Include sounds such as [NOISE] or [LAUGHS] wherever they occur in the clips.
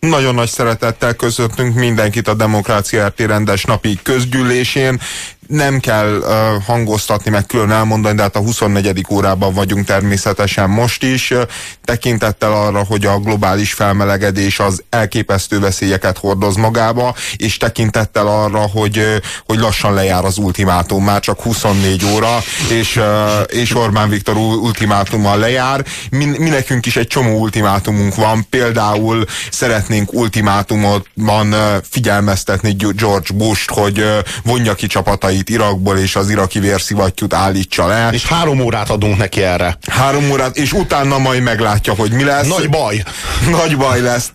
Nagyon nagy szeretettel köszöntünk mindenkit a Demokrácia RT rendes napi közgyűlésén nem kell uh, hangoztatni, meg külön elmondani, de hát a 24. órában vagyunk természetesen most is, uh, tekintettel arra, hogy a globális felmelegedés az elképesztő veszélyeket hordoz magába, és tekintettel arra, hogy, hogy lassan lejár az ultimátum, már csak 24 óra, és, uh, és Orbán Viktor ultimátuma lejár. Mi, mi nekünk is egy csomó ultimátumunk van, például szeretnénk ultimátumotban uh, figyelmeztetni George Bush-t, hogy uh, vonja ki csapatai katonait Irakból, és az iraki vérszivattyút állítsa le. És három órát adunk neki erre. Három órát, és utána majd meglátja, hogy mi lesz. Nagy baj. [LAUGHS] Nagy baj lesz.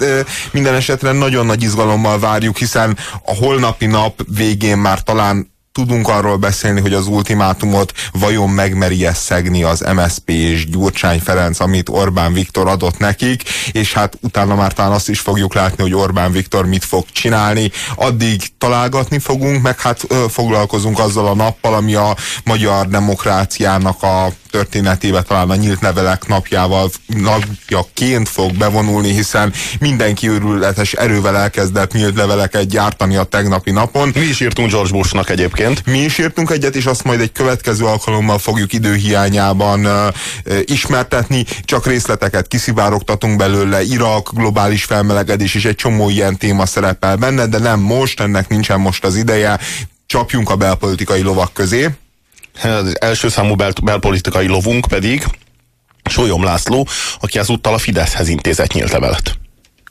Minden esetre nagyon nagy izgalommal várjuk, hiszen a holnapi nap végén már talán tudunk arról beszélni, hogy az ultimátumot vajon megmeri szegni az MSP és Gyurcsány Ferenc, amit Orbán Viktor adott nekik, és hát utána már talán azt is fogjuk látni, hogy Orbán Viktor mit fog csinálni. Addig találgatni fogunk, meg hát ö, foglalkozunk azzal a nappal, ami a magyar demokráciának a történetébe talán a nyílt nevelek napjával napjaként fog bevonulni, hiszen mindenki őrületes erővel elkezdett nyílt leveleket gyártani a tegnapi napon. Mi is írtunk George Bushnak egyébként. Mi is írtunk egyet, és azt majd egy következő alkalommal fogjuk időhiányában uh, uh, ismertetni, csak részleteket kiszivárogtatunk belőle, Irak, globális felmelegedés és egy csomó ilyen téma szerepel benne, de nem most, ennek nincsen most az ideje, csapjunk a belpolitikai lovak közé. Az első számú bel belpolitikai lovunk pedig Sólyom László, aki ezúttal a Fideszhez intézett nyílt levelet.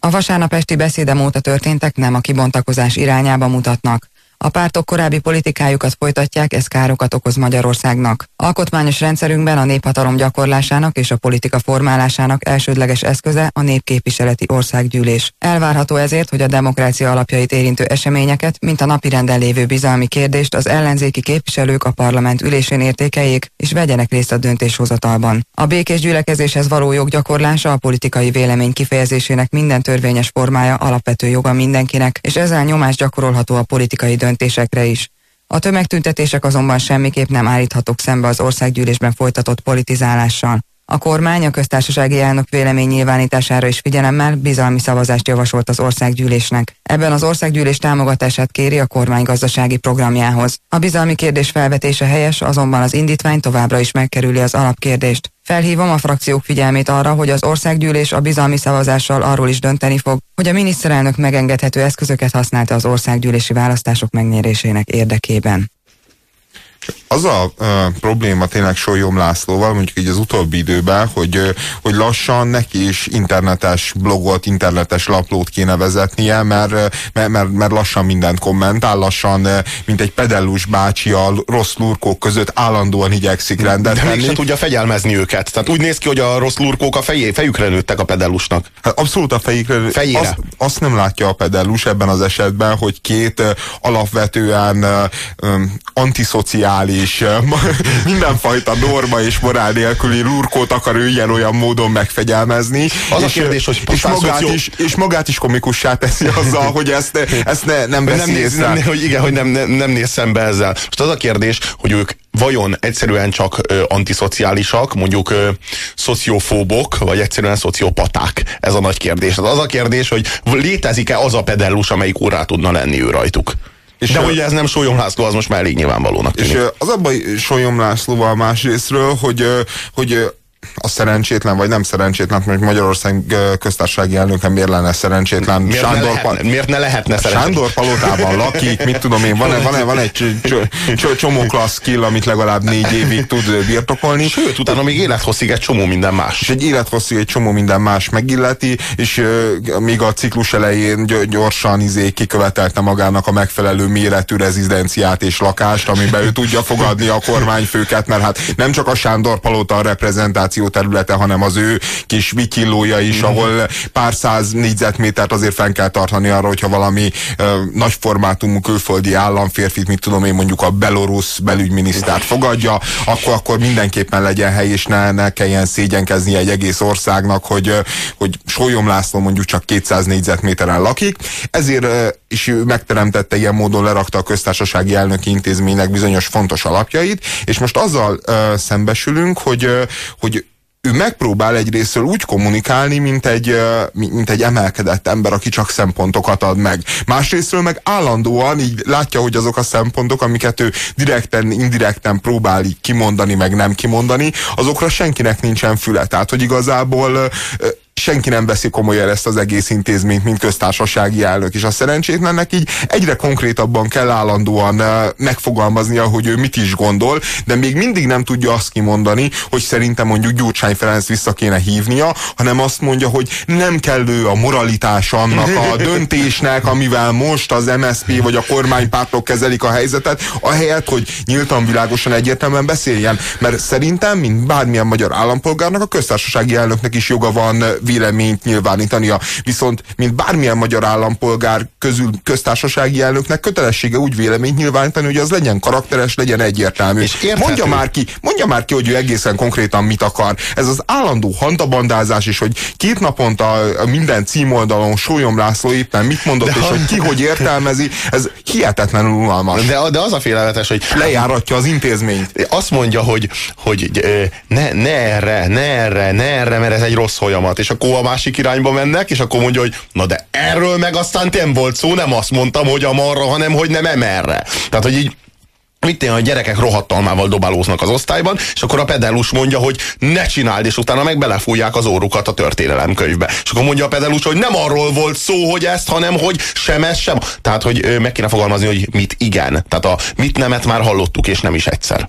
A vasárnap esti beszédem óta történtek nem a kibontakozás irányába mutatnak. A pártok korábbi politikájukat folytatják, ez károkat okoz Magyarországnak. Alkotmányos rendszerünkben a néphatalom gyakorlásának és a politika formálásának elsődleges eszköze a népképviseleti országgyűlés. Elvárható ezért, hogy a demokrácia alapjait érintő eseményeket, mint a napirenden lévő bizalmi kérdést az ellenzéki képviselők a parlament ülésén értékeljék és vegyenek részt a döntéshozatalban. A békés gyülekezéshez való joggyakorlása a politikai vélemény kifejezésének minden törvényes formája alapvető joga mindenkinek, és ezzel nyomás gyakorolható a politikai döntés döntésekre is. A tömegtüntetések azonban semmiképp nem állíthatók szembe az országgyűlésben folytatott politizálással. A kormány a köztársasági elnök vélemény nyilvánítására is figyelemmel bizalmi szavazást javasolt az országgyűlésnek. Ebben az országgyűlés támogatását kéri a kormány gazdasági programjához. A bizalmi kérdés felvetése helyes, azonban az indítvány továbbra is megkerüli az alapkérdést. Felhívom a frakciók figyelmét arra, hogy az országgyűlés a bizalmi szavazással arról is dönteni fog, hogy a miniszterelnök megengedhető eszközöket használta az országgyűlési választások megnyerésének érdekében. Az a uh, probléma tényleg Solyom Lászlóval, mondjuk így az utóbbi időben, hogy, hogy lassan neki is internetes blogot, internetes laplót kéne vezetnie, mert, mert, mert, mert lassan mindent kommentál, lassan, mint egy pedellus bácsi a rossz lurkók között állandóan igyekszik rendet De mégsem tudja fegyelmezni őket. Tehát úgy néz ki, hogy a rossz lurkók a fejé, fejükre nőttek a pedellusnak. Hát abszolút a fejükre Fejére. Azt, azt nem látja a pedellus ebben az esetben, hogy két alapvetően um, antiszociális és [LAUGHS] mindenfajta norma és morál nélküli lurkót akar ő ilyen-olyan módon megfegyelmezni. Az és, a kérdés, hogy és magát, is, és magát is komikussá teszi azzal, hogy ezt, ezt ne, nem veszi nem, néz, nem, hogy igen, hogy nem, nem, nem néz szembe ezzel. Most az a kérdés, hogy ők vajon egyszerűen csak ö, antiszociálisak, mondjuk ö, szociofóbok, vagy egyszerűen szociopaták? Ez a nagy kérdés. Az a kérdés, hogy létezik-e az a pedellus, amelyik órá tudna lenni ő rajtuk? És De hogy ez nem Sólyom László, az most már elég nyilvánvalónak tűnik. És az a baj Sólyom Lászlóval másrésztről, hogy, hogy a szerencsétlen, vagy nem szerencsétlen, mert Magyarország köztársasági elnöke miért lenne szerencsétlen? Miért, Sándor ne, lehet, miért ne lehetne szerencsétlen? Sándor palotában lakik, mit tudom én, van, van, van egy csomó klassz skill, amit legalább négy évig tud birtokolni. Sőt, utána még élethosszig egy csomó minden más. És egy élethosszig egy csomó minden más megilleti, és uh, még a ciklus elején gyorsan izé kikövetelte magának a megfelelő méretű rezidenciát és lakást, amiben ő tudja fogadni a kormányfőket, mert hát nem csak a Sándor palota a reprezentáció, demokráció területe, hanem az ő kis vikillója is, mm. ahol pár száz négyzetmétert azért fenn kell tartani arra, hogyha valami ö, nagy formátumú külföldi államférfit, mit tudom én mondjuk a belorusz belügyminisztert fogadja, akkor, akkor mindenképpen legyen hely, és ne, ne kelljen szégyenkezni egy egész országnak, hogy, hogy Sólyom László mondjuk csak 200 négyzetméteren lakik. Ezért is megteremtette ilyen módon lerakta a köztársasági elnöki intézménynek bizonyos fontos alapjait, és most azzal uh, szembesülünk, hogy, uh, hogy ő megpróbál egyrésztről úgy kommunikálni, mint egy, mint egy emelkedett ember, aki csak szempontokat ad meg. Másrésztről meg állandóan így látja, hogy azok a szempontok, amiket ő direkten, indirekten próbál így kimondani, meg nem kimondani, azokra senkinek nincsen füle. Tehát, hogy igazából senki nem veszi komolyan ezt az egész intézményt, mint köztársasági elnök, és a szerencsétlennek így egyre konkrétabban kell állandóan megfogalmaznia, hogy ő mit is gondol, de még mindig nem tudja azt kimondani, hogy szerintem mondjuk Gyurcsány Ferenc vissza kéne hívnia, hanem azt mondja, hogy nem kellő a moralitás annak a [LAUGHS] döntésnek, amivel most az MSZP vagy a kormánypártok kezelik a helyzetet, ahelyett, hogy nyíltan világosan egyértelműen beszéljen, mert szerintem, mint bármilyen magyar állampolgárnak, a köztársasági elnöknek is joga van véleményt nyilvánítania. Viszont, mint bármilyen magyar állampolgár közül köztársasági elnöknek kötelessége úgy véleményt nyilvánítani, hogy az legyen karakteres, legyen egyértelmű. És mondja már ki, mondja már ki, hogy ő egészen konkrétan mit akar. Ez az állandó hantabandázás is, hogy két naponta minden címoldalon Sólyom László éppen mit mondott, de és hogy ki hogy értelmezi, ez hihetetlenül unalmas. De, de az a félelmetes, hogy lejáratja az intézményt. Azt mondja, hogy, hogy ne, ne erre, ne erre, ne erre, mert ez egy rossz folyamat. És akkor a másik irányba mennek, és akkor mondja, hogy na de erről meg aztán nem volt szó, nem azt mondtam, hogy amarra, hanem hogy nem emerre. Tehát, hogy így mit a gyerekek rohadtalmával dobálóznak az osztályban, és akkor a pedellus mondja, hogy ne csináld, és utána meg belefújják az órukat a történelemkönyvbe. És akkor mondja a pedellus, hogy nem arról volt szó, hogy ezt, hanem hogy sem ez, sem. Tehát, hogy meg kéne fogalmazni, hogy mit igen. Tehát a mit nemet már hallottuk, és nem is egyszer.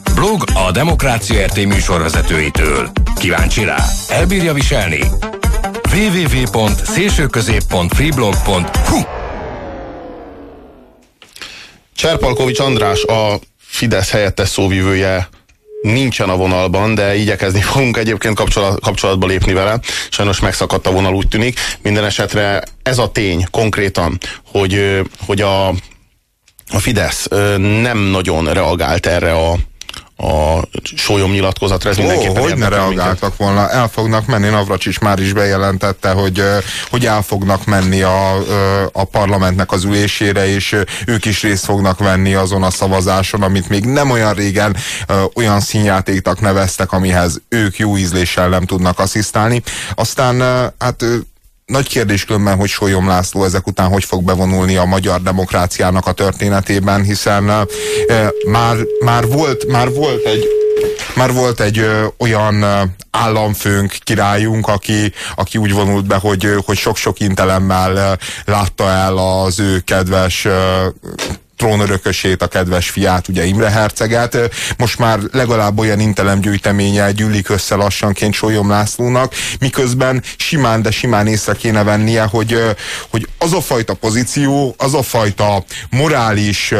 Blog a Demokrácia RT műsorvezetőitől. Kíváncsi rá? Elbírja viselni? www.szélsőközép.freeblog.hu Cserpalkovics András, a Fidesz helyettes szóvivője nincsen a vonalban, de igyekezni [LAUGHS] fogunk egyébként kapcsolat, kapcsolatba lépni vele. Sajnos megszakadt a vonal, úgy tűnik. Minden esetre ez a tény konkrétan, hogy, hogy a, a Fidesz nem nagyon reagált erre a a sólyom nyilatkozatra, ez mindenképpen hogy ne reagáltak volna, el fognak menni, Navracsics már is bejelentette, hogy, hogy el fognak menni a, a parlamentnek az ülésére, és ők is részt fognak venni azon a szavazáson, amit még nem olyan régen olyan színjátéknak neveztek, amihez ők jó ízléssel nem tudnak asszisztálni. Aztán hát nagy kérdés különben, hogy Solyom László ezek után hogy fog bevonulni a magyar demokráciának a történetében, hiszen e, már, már, volt, már volt egy már volt egy ö, olyan ö, államfőnk, királyunk, aki, aki úgy vonult be, hogy, hogy sok-sok intelemmel ö, látta el az ő kedves ö, trónörökösét, a kedves fiát, ugye Imre Herceget. Most már legalább olyan intelemgyűjteménye gyűlik össze lassanként Sólyom Lászlónak, miközben simán, de simán észre kéne vennie, hogy, hogy az a fajta pozíció, az a fajta morális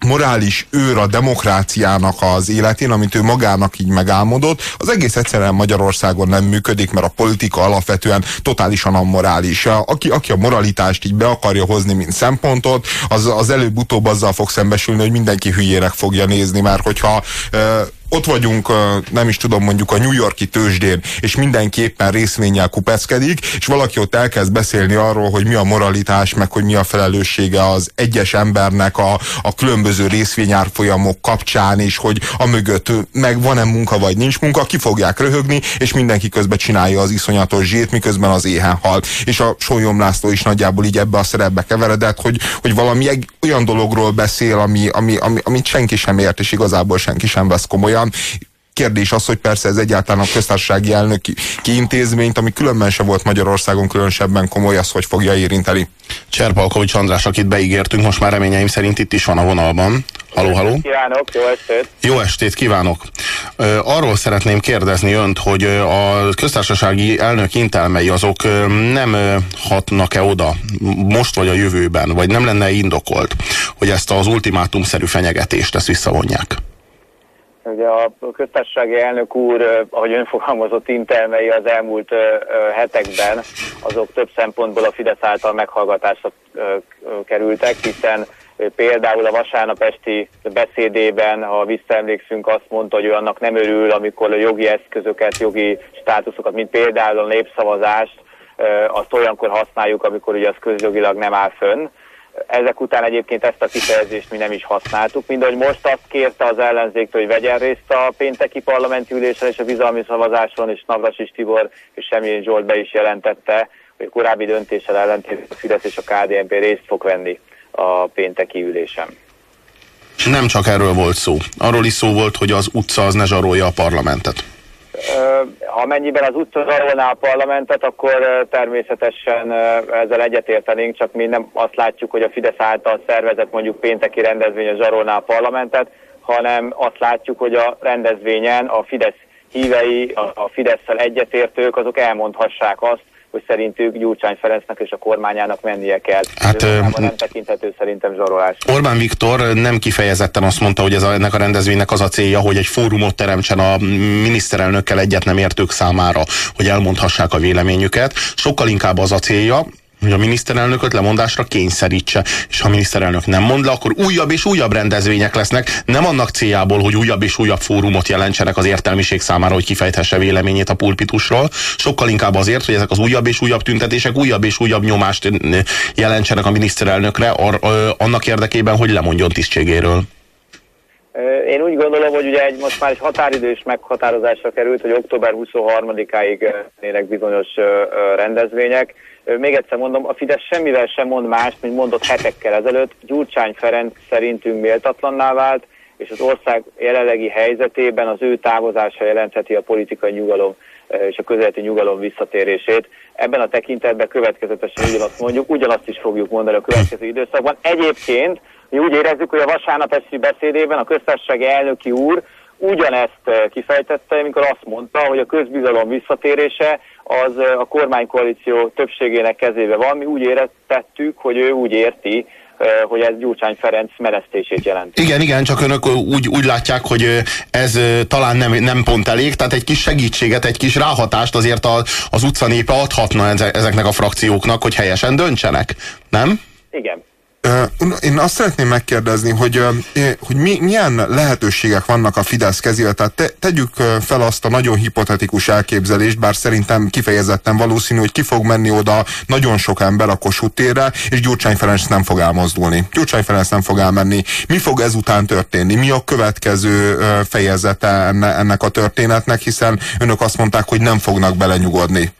morális őr a demokráciának az életén, amit ő magának így megálmodott, az egész egyszerűen Magyarországon nem működik, mert a politika alapvetően totálisan ammorális. Aki, aki a moralitást így be akarja hozni, mint szempontot, az, az előbb-utóbb azzal fog szembesülni, hogy mindenki hülyének fogja nézni, mert hogyha ott vagyunk, nem is tudom, mondjuk a New Yorki tőzsdén, és mindenki éppen részvényel kupeckedik, és valaki ott elkezd beszélni arról, hogy mi a moralitás, meg hogy mi a felelőssége az egyes embernek a, a különböző részvényárfolyamok kapcsán, és hogy a mögött meg van-e munka, vagy nincs munka, ki fogják röhögni, és mindenki közben csinálja az iszonyatos zsét, miközben az éhen hal. És a Sólyom László is nagyjából így ebbe a szerepbe keveredett, hogy, hogy valami olyan dologról beszél, ami, ami, ami, amit senki sem ért, és igazából senki sem vesz komolyan kérdés az, hogy persze ez egyáltalán a köztársasági elnöki kiintézményt, ami különben se volt Magyarországon különösebben komoly, az hogy fogja érinteni. Cserpalkovics András, akit beígértünk, most már reményeim szerint itt is van a vonalban. Haló, haló. Kívánok, jó estét. Jó estét kívánok. Arról szeretném kérdezni önt, hogy a köztársasági elnök intelmei azok nem hatnak-e oda most vagy a jövőben, vagy nem lenne indokolt, hogy ezt az ultimátumszerű fenyegetést ezt visszavonják? Ugye a köztársasági elnök úr, ahogy ön fogalmazott intelmei az elmúlt hetekben, azok több szempontból a Fidesz által meghallgatásra kerültek, hiszen például a vasárnap beszédében, ha visszaemlékszünk, azt mondta, hogy ő annak nem örül, amikor a jogi eszközöket, jogi státuszokat, mint például a népszavazást, azt olyankor használjuk, amikor ugye az közjogilag nem áll fönn ezek után egyébként ezt a kifejezést mi nem is használtuk, mind ahogy most azt kérte az ellenzéktől, hogy vegyen részt a pénteki parlamenti ülésen és a bizalmi szavazáson, és Navrasis Tibor és Semjén Zsolt be is jelentette, hogy korábbi döntéssel ellentétben a Fidesz és a KDNP részt fog venni a pénteki ülésen. Nem csak erről volt szó. Arról is szó volt, hogy az utca az ne zsarolja a parlamentet amennyiben az utca zsarolná a parlamentet, akkor természetesen ezzel egyetértenénk, csak mi nem azt látjuk, hogy a Fidesz által szervezett mondjuk pénteki rendezvény zsarolná a parlamentet, hanem azt látjuk, hogy a rendezvényen a Fidesz hívei, a Fidesz-szel egyetértők, azok elmondhassák azt, hogy szerintük Gyurcsány Ferencnek és a kormányának mennie kell. Hát, ö, nem tekinthető szerintem zsarolás. Orbán Viktor nem kifejezetten azt mondta, hogy ez a, ennek a rendezvénynek az a célja, hogy egy fórumot teremtsen a miniszterelnökkel egyet nem értők számára, hogy elmondhassák a véleményüket. Sokkal inkább az a célja, hogy a miniszterelnököt lemondásra kényszerítse, és ha a miniszterelnök nem mond le, akkor újabb és újabb rendezvények lesznek, nem annak céljából, hogy újabb és újabb fórumot jelentsenek az értelmiség számára, hogy kifejthesse véleményét a pulpitusról, sokkal inkább azért, hogy ezek az újabb és újabb tüntetések újabb és újabb nyomást jelentsenek a miniszterelnökre annak érdekében, hogy lemondjon tisztségéről. Én úgy gondolom, hogy ugye egy, most már egy határidő is meghatározásra került, hogy október 23-áig lennének bizonyos rendezvények. Még egyszer mondom, a Fidesz semmivel sem mond mást, mint mondott hetekkel ezelőtt. Gyurcsány Ferenc szerintünk méltatlanná vált, és az ország jelenlegi helyzetében az ő távozása jelentheti a politikai nyugalom és a közeleti nyugalom visszatérését. Ebben a tekintetben következetesen ugyanazt mondjuk, ugyanazt is fogjuk mondani a következő időszakban. Egyébként mi úgy érezzük, hogy a vasárnap esti beszédében a köztársasági elnöki úr ugyanezt kifejtette, amikor azt mondta, hogy a közbizalom visszatérése az a kormánykoalíció többségének kezébe van. Mi úgy értettük, hogy ő úgy érti, hogy ez Gyurcsány Ferenc menesztését jelenti. Igen, igen, csak önök úgy, úgy látják, hogy ez talán nem, nem pont elég, tehát egy kis segítséget, egy kis ráhatást azért az, az utcanépe adhatna ezeknek a frakcióknak, hogy helyesen döntsenek, nem? Igen. Én azt szeretném megkérdezni, hogy, hogy mi, milyen lehetőségek vannak a Fidesz kezével, tehát te, tegyük fel azt a nagyon hipotetikus elképzelést, bár szerintem kifejezetten valószínű, hogy ki fog menni oda nagyon sok ember a Kossuth térre, és Gyurcsány Ferenc nem fog elmozdulni. Gyurcsány Ferenc nem fog elmenni. Mi fog ezután történni? Mi a következő fejezete enne, ennek a történetnek, hiszen önök azt mondták, hogy nem fognak belenyugodni.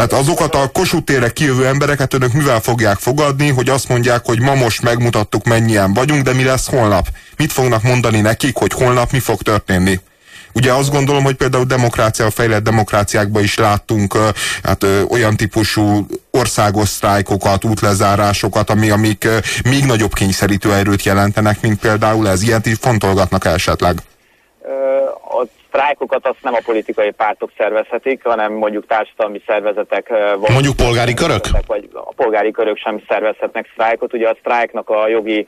Tehát azokat a Kossuth kijövő embereket önök mivel fogják fogadni, hogy azt mondják, hogy ma most megmutattuk mennyien vagyunk, de mi lesz holnap? Mit fognak mondani nekik, hogy holnap mi fog történni? Ugye azt gondolom, hogy például demokrácia, a fejlett demokráciákban is láttunk hát, olyan típusú országos sztrájkokat, útlezárásokat, ami, amik még nagyobb kényszerítő erőt jelentenek, mint például ez. Ilyet is fontolgatnak esetleg a sztrájkokat azt nem a politikai pártok szervezhetik, hanem mondjuk társadalmi szervezetek. Vagy mondjuk polgári körök? Vagy a polgári körök sem szervezhetnek sztrájkot. Ugye a sztrájknak a jogi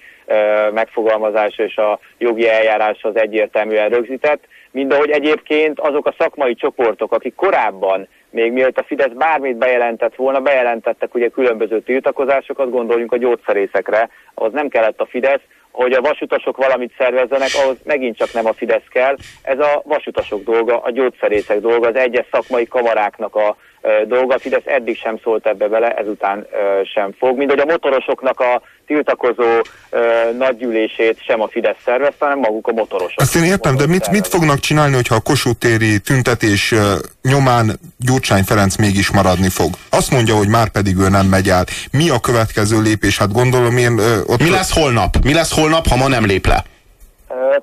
megfogalmazása és a jogi eljárás az egyértelműen rögzített, mind ahogy egyébként azok a szakmai csoportok, akik korábban még mielőtt a Fidesz bármit bejelentett volna, bejelentettek ugye különböző tiltakozásokat, gondoljunk a gyógyszerészekre, ahhoz nem kellett a Fidesz, hogy a vasutasok valamit szervezzenek, ahhoz megint csak nem a Fidesz kell. Ez a vasutasok dolga, a gyógyszerészek dolga, az egyes szakmai kamaráknak a dolga. A Fidesz eddig sem szólt ebbe bele, ezután sem fog. Mind hogy a motorosoknak a tiltakozó nagygyűlését sem a Fidesz szervezte, hanem maguk a motorosok. Ezt én értem, de mit, mit fognak csinálni, hogyha a Kossuth téri tüntetés nyomán Gyurcsány Ferenc mégis maradni fog? Azt mondja, hogy már pedig ő nem megy át. Mi a következő lépés? Hát gondolom én... Ott... Mi lesz holnap? Mi lesz holnap, ha ma nem lép le?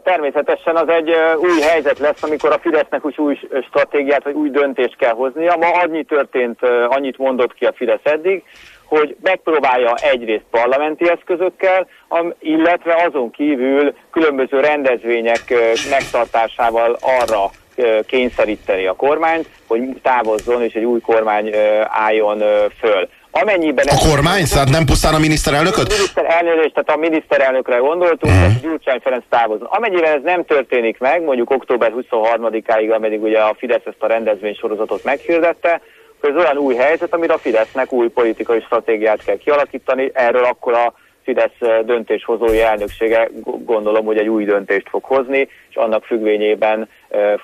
Természetesen az egy új helyzet lesz, amikor a Fidesznek úgy új stratégiát vagy új döntést kell hoznia. Ma annyi történt, annyit mondott ki a Fidesz eddig, hogy megpróbálja egyrészt parlamenti eszközökkel, illetve azon kívül különböző rendezvények megtartásával arra kényszeríteni a kormányt, hogy távozzon és egy új kormány álljon föl. Amennyiben a kormány? Tehát nem pusztán a miniszterelnököt? A miniszterelnök, tehát a miniszterelnökre gondoltunk, uh-huh. hogy Gyurcsány Ferenc távozna. Amennyiben ez nem történik meg, mondjuk október 23-áig, ameddig ugye a Fidesz ezt a rendezvény sorozatot meghirdette, hogy ez olyan új helyzet, amire a Fidesznek új politikai stratégiát kell kialakítani, erről akkor a Fidesz döntéshozói elnöksége gondolom, hogy egy új döntést fog hozni, és annak függvényében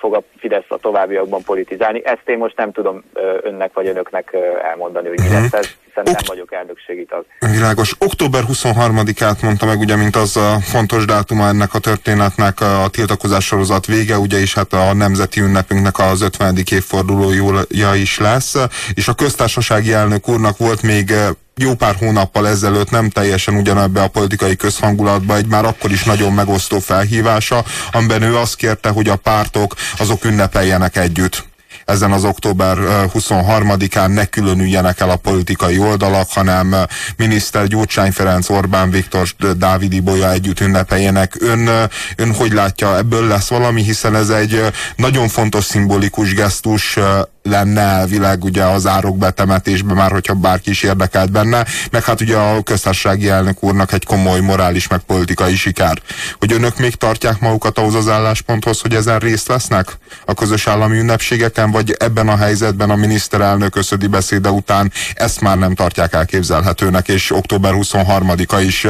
fog a Fidesz a továbbiakban politizálni. Ezt én most nem tudom önnek vagy önöknek elmondani, hogy mi lesz ez, hiszen nem vagyok elnökségi tag. Világos. Október 23-át mondta meg, ugye, mint az a fontos dátuma ennek a történetnek a tiltakozás sorozat vége, ugye is hát a nemzeti ünnepünknek az 50. évfordulója is lesz, és a köztársasági elnök úrnak volt még jó pár hónappal ezelőtt nem teljesen ugyanebbe a politikai közhangulatba egy már akkor is nagyon megosztó felhívása, amiben ő azt kérte, hogy a pártok azok ünnepeljenek együtt ezen az október 23-án ne különüljenek el a politikai oldalak, hanem miniszter Gyurcsány Ferenc, Orbán Viktor, Dávid Ibolya együtt ünnepeljenek. Ön, ön hogy látja, ebből lesz valami, hiszen ez egy nagyon fontos szimbolikus gesztus lenne elvileg ugye az árok betemetésbe, már hogyha bárki is érdekelt benne, meg hát ugye a köztársasági elnök úrnak egy komoly morális meg politikai siker. Hogy önök még tartják magukat ahhoz az állásponthoz, hogy ezen részt vesznek a közös állami ünnepségeken, vagy ebben a helyzetben a miniszterelnök összödi beszéde után ezt már nem tartják elképzelhetőnek, és október 23-a is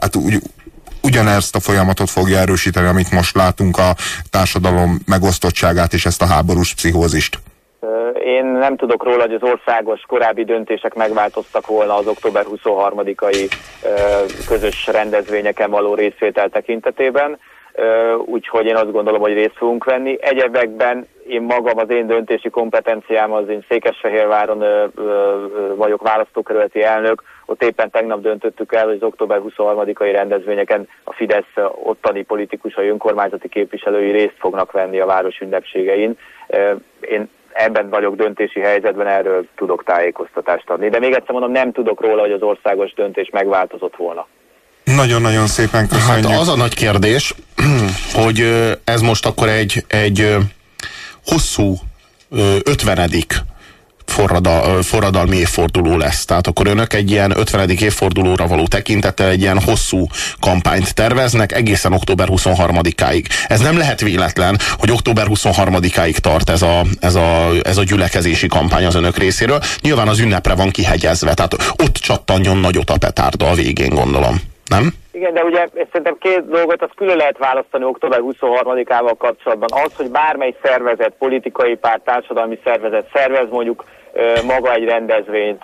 hát úgy, ugyanezt a folyamatot fogja erősíteni, amit most látunk a társadalom megosztottságát és ezt a háborús pszichózist. Én nem tudok róla, hogy az országos korábbi döntések megváltoztak volna az október 23-ai közös rendezvényeken való részvétel tekintetében, úgyhogy én azt gondolom, hogy részt fogunk venni. Egyebekben én magam, az én döntési kompetenciám az én Székesfehérváron vagyok választókerületi elnök, ott éppen tegnap döntöttük el, hogy az október 23-ai rendezvényeken a Fidesz ottani politikusai, önkormányzati képviselői részt fognak venni a város ünnepségein. Én ebben vagyok döntési helyzetben, erről tudok tájékoztatást adni. De még egyszer mondom, nem tudok róla, hogy az országos döntés megváltozott volna. Nagyon-nagyon szépen köszönjük. Hát az a nagy kérdés, [CLEARS THROAT] hogy ez most akkor egy, egy hosszú ötvenedik forradal, forradalmi évforduló lesz. Tehát akkor önök egy ilyen 50. évfordulóra való tekintettel egy ilyen hosszú kampányt terveznek egészen október 23-áig. Ez nem lehet véletlen, hogy október 23-áig tart ez a, ez, a, ez a gyülekezési kampány az önök részéről. Nyilván az ünnepre van kihegyezve, tehát ott csattanjon nagyot a petárda a végén, gondolom. Nem? Igen, de ugye szerintem két dolgot azt külön lehet választani október 23-ával kapcsolatban. Az, hogy bármely szervezet, politikai párt, társadalmi szervezet szervez mondjuk maga egy rendezvényt,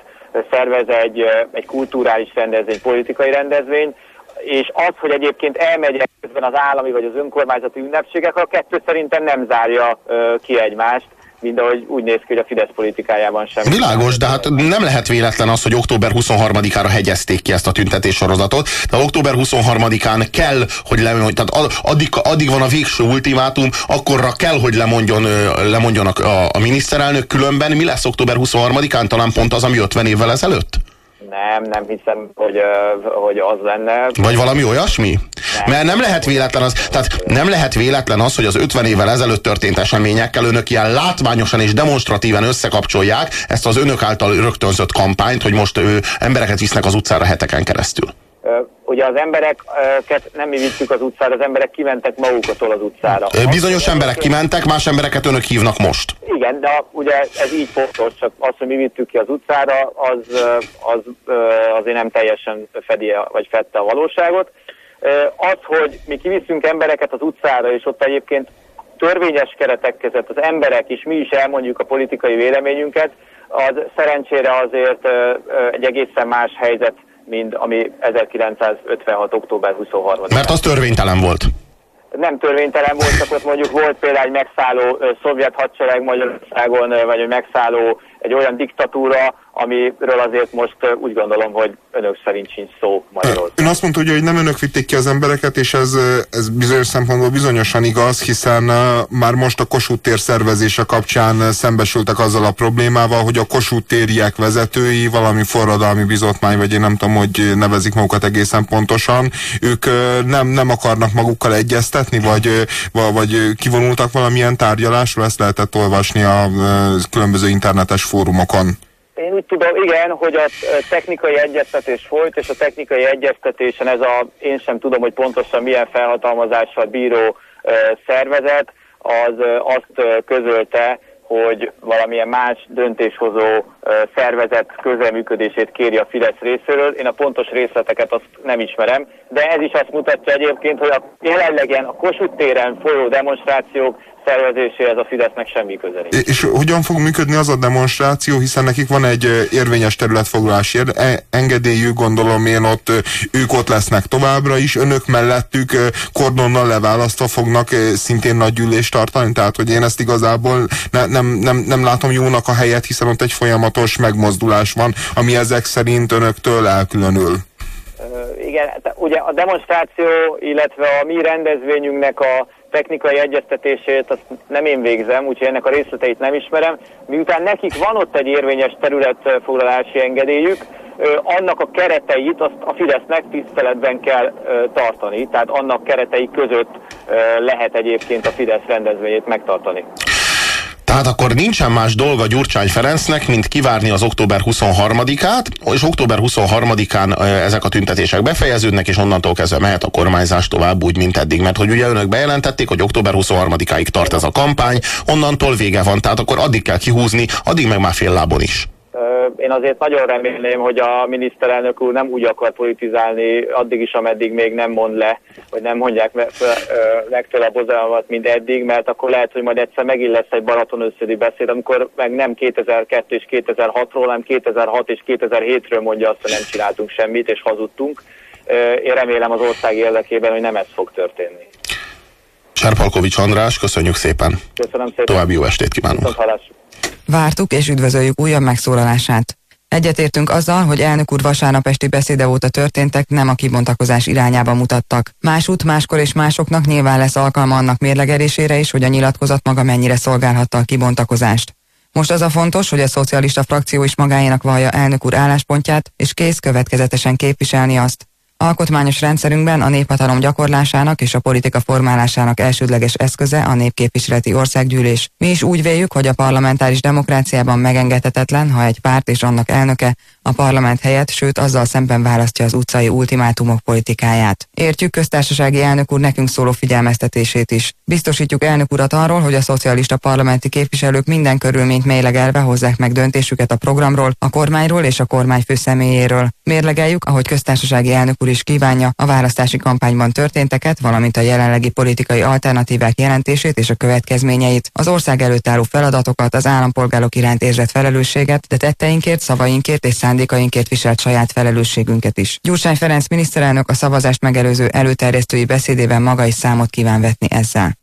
szervez egy, egy kulturális rendezvény, politikai rendezvény, és az, hogy egyébként elmegy közben az állami vagy az önkormányzati ünnepségek, a kettő szerintem nem zárja ki egymást mint ahogy úgy néz ki, hogy a Fidesz politikájában sem. Világos, de hát nem lehet véletlen az, hogy október 23-ára hegyezték ki ezt a tüntetés sorozatot, de október 23-án kell, hogy lemondjon, tehát addig, addig van a végső ultimátum, akkorra kell, hogy lemondjon, lemondjon a, a, a miniszterelnök, különben mi lesz október 23-án, talán pont az, ami 50 évvel ezelőtt? Nem, nem hiszem, hogy, hogy az lenne. Vagy valami olyasmi? Nem. Mert nem lehet véletlen az, tehát nem lehet véletlen az, hogy az 50 évvel ezelőtt történt eseményekkel önök ilyen látványosan és demonstratíven összekapcsolják ezt az önök által rögtönzött kampányt, hogy most ő, embereket visznek az utcára heteken keresztül. Ugye az embereket nem mi vittük az utcára, az emberek kimentek maguktól az utcára. Bizonyos emberek kimentek, más embereket önök hívnak most. Igen, de ugye ez így fontos, csak az, hogy mi vittük ki az utcára, az, az azért nem teljesen fedi, vagy fette a valóságot. Az, hogy mi kiviszünk embereket az utcára, és ott egyébként törvényes keretek között az emberek és mi is elmondjuk a politikai véleményünket, az szerencsére azért egy egészen más helyzet, mint ami 1956. október 23 Mert az törvénytelen volt nem törvénytelen volt, csak ott mondjuk volt például egy megszálló szovjet hadsereg Magyarországon, vagy egy megszálló egy olyan diktatúra, amiről azért most úgy gondolom, hogy önök szerint sincs szó Magyarországon. Ön azt mondta, hogy nem önök vitték ki az embereket, és ez, ez bizonyos szempontból bizonyosan igaz, hiszen már most a Kossuth tér szervezése kapcsán szembesültek azzal a problémával, hogy a Kossuth tériek vezetői, valami forradalmi bizotmány, vagy én nem tudom, hogy nevezik magukat egészen pontosan, ők nem, nem akarnak magukkal egyeztetni, vagy, vagy kivonultak valamilyen tárgyalásról, ezt lehetett olvasni a különböző internetes fórumokon. Én úgy tudom, igen, hogy a technikai egyeztetés folyt, és a technikai egyeztetésen ez a, én sem tudom, hogy pontosan milyen felhatalmazással bíró szervezet, az azt közölte, hogy valamilyen más döntéshozó szervezet közelműködését kéri a Fidesz részéről. Én a pontos részleteket azt nem ismerem, de ez is azt mutatja egyébként, hogy a jelenlegen a Kossuth téren folyó demonstrációk szervezéséhez a Fidesznek semmi köze nincs. És hogyan fog működni az a demonstráció, hiszen nekik van egy érvényes területfoglalási e, engedélyük, gondolom én ott, ők ott lesznek továbbra is, önök mellettük kordonnal leválasztva fognak szintén nagy gyűlést tartani, tehát hogy én ezt igazából ne, nem, nem, nem látom jónak a helyet, hiszen ott egy folyamatos megmozdulás van, ami ezek szerint önöktől elkülönül. Igen, ugye a demonstráció, illetve a mi rendezvényünknek a technikai egyeztetését azt nem én végzem, úgyhogy ennek a részleteit nem ismerem. Miután nekik van ott egy érvényes területfoglalási engedélyük, annak a kereteit azt a Fidesznek tiszteletben kell tartani, tehát annak keretei között lehet egyébként a Fidesz rendezvényét megtartani. Tehát akkor nincsen más dolga Gyurcsány Ferencnek, mint kivárni az október 23-át, és október 23-án ezek a tüntetések befejeződnek, és onnantól kezdve mehet a kormányzás tovább úgy, mint eddig. Mert hogy ugye önök bejelentették, hogy október 23-áig tart ez a kampány, onnantól vége van, tehát akkor addig kell kihúzni, addig meg már fél lábon is. Én azért nagyon remélném, hogy a miniszterelnök úr nem úgy akar politizálni addig is, ameddig még nem mond le, hogy nem mondják legtöbb a bozalmat, mint eddig, mert akkor lehet, hogy majd egyszer megint lesz egy Balaton összödi beszéd, amikor meg nem 2002 és 2006-ról, hanem 2006 és 2007-ről mondja azt, hogy nem csináltunk semmit és hazudtunk. Én remélem az ország érdekében, hogy nem ez fog történni. Sárpalkovics András, köszönjük szépen. Köszönöm szépen. További jó estét kívánunk. Viszont Vártuk és üdvözöljük újabb megszólalását. Egyetértünk azzal, hogy elnök úr vasárnap esti beszéde óta történtek nem a kibontakozás irányába mutattak. Más út, máskor és másoknak nyilván lesz alkalma annak mérlegelésére is, hogy a nyilatkozat maga mennyire szolgálhatta a kibontakozást. Most az a fontos, hogy a szocialista frakció is magáénak vallja elnök úr álláspontját, és kész következetesen képviselni azt, Alkotmányos rendszerünkben a néphatalom gyakorlásának és a politika formálásának elsődleges eszköze a népképviseleti országgyűlés. Mi is úgy véljük, hogy a parlamentáris demokráciában megengedhetetlen, ha egy párt és annak elnöke a parlament helyett, sőt azzal szemben választja az utcai ultimátumok politikáját. Értjük köztársasági elnök úr nekünk szóló figyelmeztetését is. Biztosítjuk elnök urat arról, hogy a szocialista parlamenti képviselők minden körülményt mélegelve hozzák meg döntésüket a programról, a kormányról és a kormányfő személyéről. Mérlegeljük, ahogy köztársasági elnök úr is kívánja a választási kampányban történteket, valamint a jelenlegi politikai alternatívák jelentését és a következményeit, az ország előtt álló feladatokat, az állampolgárok iránt érzett felelősséget, de tetteinkért, szavainkért és viselt saját felelősségünket is. Gyurcsány Ferenc miniszterelnök a szavazást megelőző előterjesztői beszédében maga is számot kíván vetni ezzel.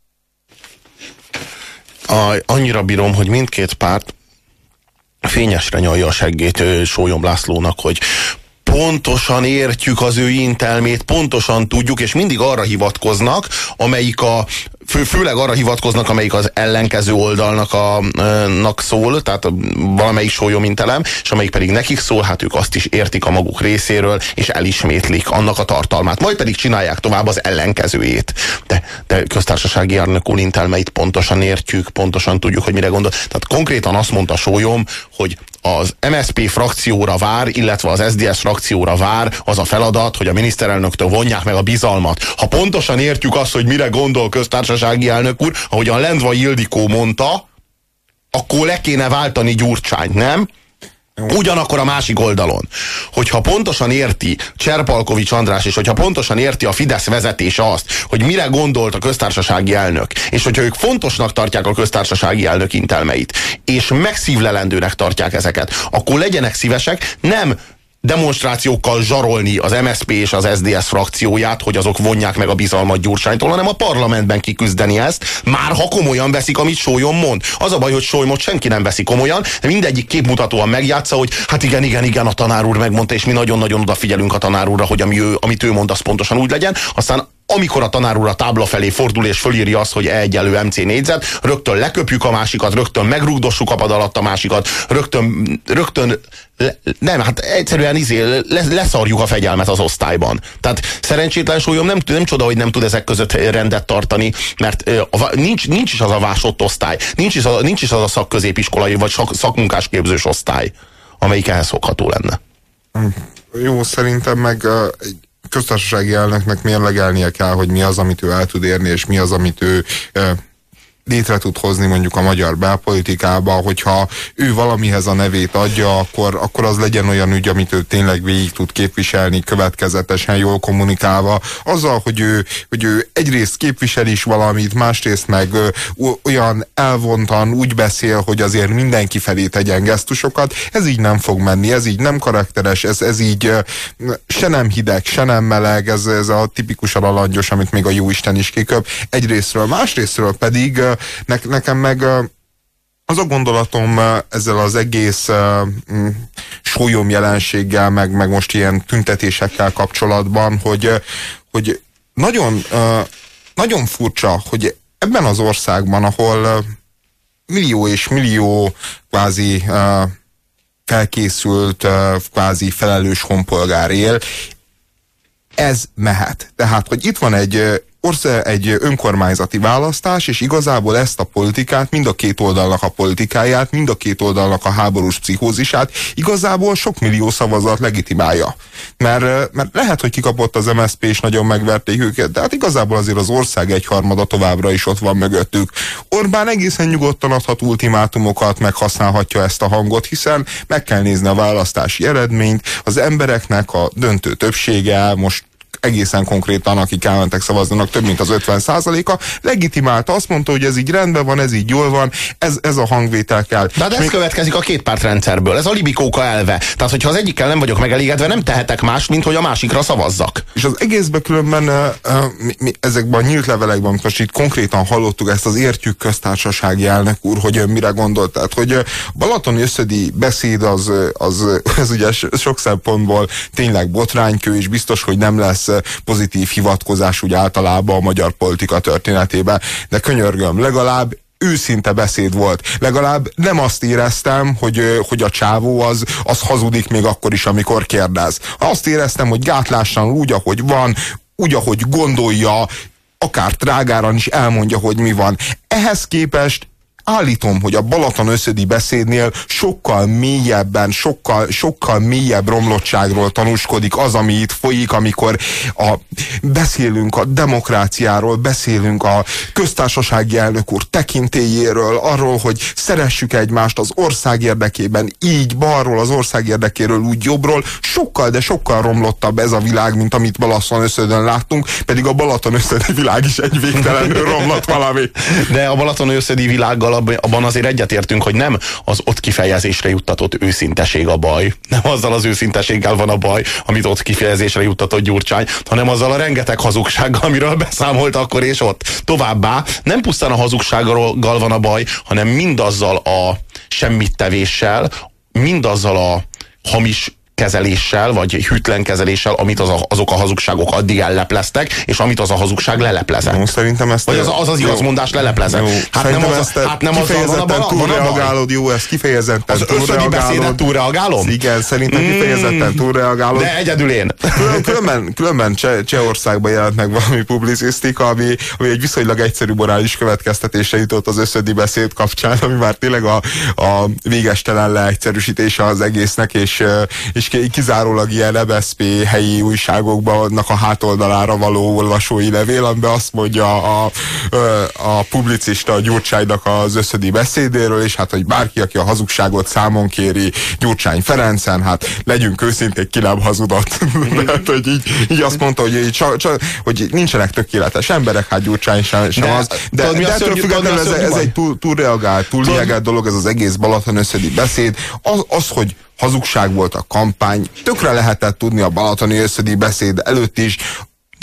A, annyira bírom, hogy mindkét párt fényesre nyalja a seggét Sólyom Lászlónak, hogy pontosan értjük az ő intelmét, pontosan tudjuk, és mindig arra hivatkoznak, amelyik a fő, főleg arra hivatkoznak, amelyik az ellenkező oldalnak a, nak szól, tehát valamelyik sólyom és amelyik pedig nekik szól, hát ők azt is értik a maguk részéről, és elismétlik annak a tartalmát. Majd pedig csinálják tovább az ellenkezőjét. De, de köztársasági elnök úr intelmeit pontosan értjük, pontosan tudjuk, hogy mire gondol. Tehát konkrétan azt mondta sólyom, hogy az MSP frakcióra vár, illetve az SDS frakcióra vár az a feladat, hogy a miniszterelnöktől vonják meg a bizalmat. Ha pontosan értjük azt, hogy mire gondol köztársasági elnök úr, ahogy a Lendva Ildikó mondta, akkor le kéne váltani Gyurcsányt, nem? Ugyanakkor a másik oldalon, hogyha pontosan érti Cserpalkovics András, és hogyha pontosan érti a Fidesz vezetése azt, hogy mire gondolt a köztársasági elnök, és hogyha ők fontosnak tartják a köztársasági elnök intelmeit, és megszívlelendőnek tartják ezeket, akkor legyenek szívesek nem demonstrációkkal zsarolni az MSP és az SDS frakcióját, hogy azok vonják meg a bizalmat Gyurcsánytól, hanem a parlamentben kiküzdeni ezt, már ha komolyan veszik, amit Sólyon mond. Az a baj, hogy Sólymot senki nem veszi komolyan, de mindegyik képmutatóan megjátsza, hogy hát igen, igen, igen, a tanár úr megmondta, és mi nagyon-nagyon odafigyelünk a tanár úrra, hogy ami ő, amit ő mond, az pontosan úgy legyen. Aztán amikor a tanár úr a tábla felé fordul és fölírja azt, hogy E egyelő MC négyzet, rögtön leköpjük a másikat, rögtön megrúgdossuk a pad alatt a másikat, rögtön, rögtön le, nem, hát egyszerűen izé, le, leszarjuk a fegyelmet az osztályban. Tehát szerencsétlen súlyom nem, nem csoda, hogy nem tud ezek között rendet tartani, mert a, nincs, nincs is az a vásott osztály, nincs is, az, nincs is az a szakközépiskolai vagy szak, szakmunkásképzős osztály, amelyik ehhez szokható lenne. Jó, szerintem meg egy köztársasági elnöknek mérlegelnie kell, hogy mi az, amit ő el tud érni, és mi az, amit ő uh, létre tud hozni mondjuk a magyar belpolitikába, hogyha ő valamihez a nevét adja, akkor, akkor az legyen olyan ügy, amit ő tényleg végig tud képviselni, következetesen, jól kommunikálva, azzal, hogy ő, hogy ő egyrészt képvisel is valamit, másrészt meg olyan elvontan úgy beszél, hogy azért mindenki felé tegyen gesztusokat, ez így nem fog menni, ez így nem karakteres, ez, ez így se nem hideg, se nem meleg, ez, ez a tipikusan alangyos, amit még a jóisten is kiköp, egyrésztről, másrésztről pedig ne, nekem meg az a gondolatom ezzel az egész uh, sólyom jelenséggel, meg, meg most ilyen tüntetésekkel kapcsolatban, hogy, hogy nagyon, uh, nagyon furcsa, hogy ebben az országban, ahol millió és millió kvázi uh, felkészült, kvázi felelős honpolgár él, ez mehet. Tehát, hogy itt van egy ország egy önkormányzati választás, és igazából ezt a politikát, mind a két oldalnak a politikáját, mind a két oldalnak a háborús pszichózisát igazából sok millió szavazat legitimálja. Mert, mert lehet, hogy kikapott az MSZP és nagyon megverték őket, de hát igazából azért az ország egyharmada továbbra is ott van mögöttük. Orbán egészen nyugodtan adhat ultimátumokat, meghasználhatja ezt a hangot, hiszen meg kell nézni a választási eredményt, az embereknek a döntő többsége most egészen konkrétan, akik elmentek szavaznak, több mint az 50 a legitimálta, azt mondta, hogy ez így rendben van, ez így jól van, ez, ez a hangvétel kell. De, de ez még... következik a két párt rendszerből, ez a libikóka elve. Tehát, hogyha az egyikkel nem vagyok megelégedve, nem tehetek más, mint hogy a másikra szavazzak. És az egészben különben mi, mi, ezekben a nyílt levelekben, most itt konkrétan hallottuk ezt az értjük köztársasági elnök úr, hogy mire gondolt. Tehát, hogy uh, Balaton összödi beszéd az, az, az [LAUGHS] ugye sok szempontból tényleg botránykő, és biztos, hogy nem lesz pozitív hivatkozás úgy általában a magyar politika történetében, de könyörgöm, legalább őszinte beszéd volt. Legalább nem azt éreztem, hogy, hogy a csávó az, az hazudik még akkor is, amikor kérdez. Azt éreztem, hogy gátlásan úgy, ahogy van, úgy, ahogy gondolja, akár trágáran is elmondja, hogy mi van. Ehhez képest állítom, hogy a Balaton összödi beszédnél sokkal mélyebben, sokkal, sokkal mélyebb romlottságról tanúskodik az, ami itt folyik, amikor a, beszélünk a demokráciáról, beszélünk a köztársasági elnök úr tekintélyéről, arról, hogy szeressük egymást az ország érdekében, így balról, az ország érdekéről, úgy jobbról, sokkal, de sokkal romlottabb ez a világ, mint amit Balaton összödön láttunk, pedig a Balaton összödi világ is egy végtelenül romlott valami. De a Balaton összödi világgal abban, abban azért egyetértünk, hogy nem az ott kifejezésre juttatott őszinteség a baj, nem azzal az őszinteséggel van a baj, amit ott kifejezésre juttatott Gyurcsány, hanem azzal a rengeteg hazugsággal, amiről beszámolt akkor és ott. Továbbá nem pusztán a hazugsággal van a baj, hanem mindazzal a semmit tevéssel, mindazzal a hamis kezeléssel, vagy hűtlen kezeléssel, amit az a, azok a hazugságok addig ellepleztek, és amit az a hazugság leleplezett. Jó, szerintem ezt... Vagy az az, az igazmondás leleplezett. Jó, hát nem az, ezt hát nem kifejezetten van a, túlreagálod, jó, ezt kifejezetten az túlreagálod. túlreagálom? Igen, szerintem mm, kifejezetten túlreagálod. De egyedül én. Különben, különben Cseh, Csehországban jelent meg valami publicisztika, ami, ami egy viszonylag egyszerű morális következtetése jutott az összödi beszéd kapcsán, ami már tényleg a, a végestelen leegyszerűsítése az egésznek, és, és és kizárólag ilyen MSZP helyi újságokban a hátoldalára való olvasói levél, amiben azt mondja a, a publicista Gyurcsánynak az összödi beszédéről, és hát, hogy bárki, aki a hazugságot számon kéri Gyurcsány Ferencen, hát legyünk őszinték, ki nem hazudott. [LAUGHS] Tehát, hogy így, így azt mondta, hogy, így, csa, csa, hogy nincsenek tökéletes emberek, hát Gyurcsány sem, sem de, az. De, de, de ettől függetlenül ez, ez egy túl, túl reagált, túl reagált dolog, ez az egész Balaton összedi beszéd. Az, az hogy hazugság volt a kampány, tökre lehetett tudni a balatoni összedi beszéd előtt is,